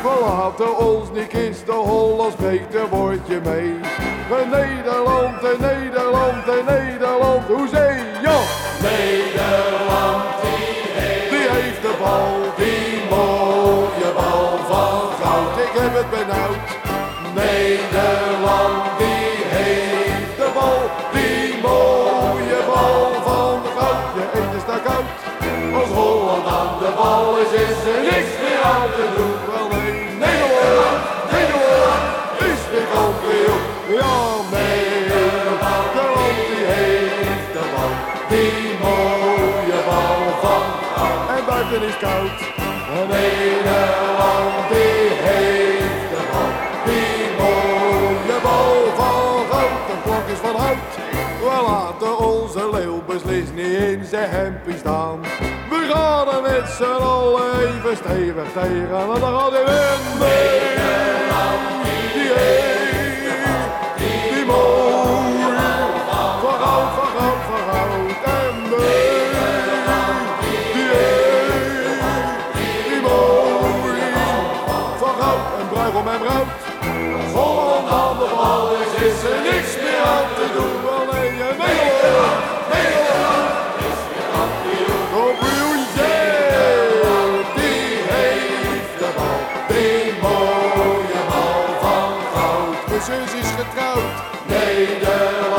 ik. We laten ons niet kisten, Hollands beter word je mee. Nederland en Nederland en Nederland, hoezee, ja! Nederland die heeft, die heeft de bal, die mooie bal van goud. Ik heb het benauwd. Nederland die heeft de bal, die mooie bal van goud. Je eet is daar koud. Als Holland aan de bal is, is er niks meer aan te doen. Buiten is koud. En Nederland die heeft de bal, die mooie bal van goud. De klok is van hout. We laten onze leeuw beslist niet in zijn hempie staan. We gaan er met z'n allen even stevig tegen. En dan gaat hij weer En bruigom en bruid. Holland aan de bal is, er niks meer aan te doen. Wel nee, en Nederland, Nederland is weer kampioen. Kampioen! Die heeft de bal, die mooie bal van goud. Mijn zus is getrouwd. Nederland,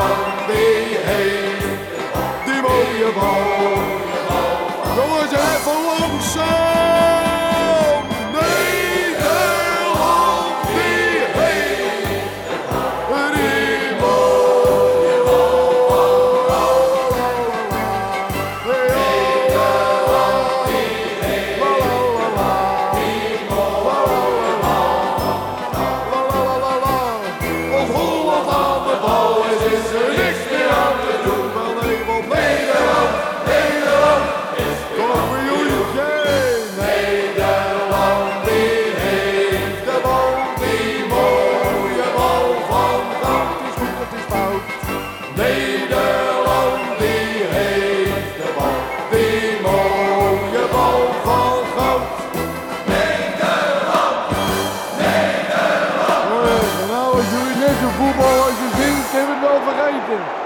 Als jullie net zo voetbal als je zingt, heb ik het wel vergeten.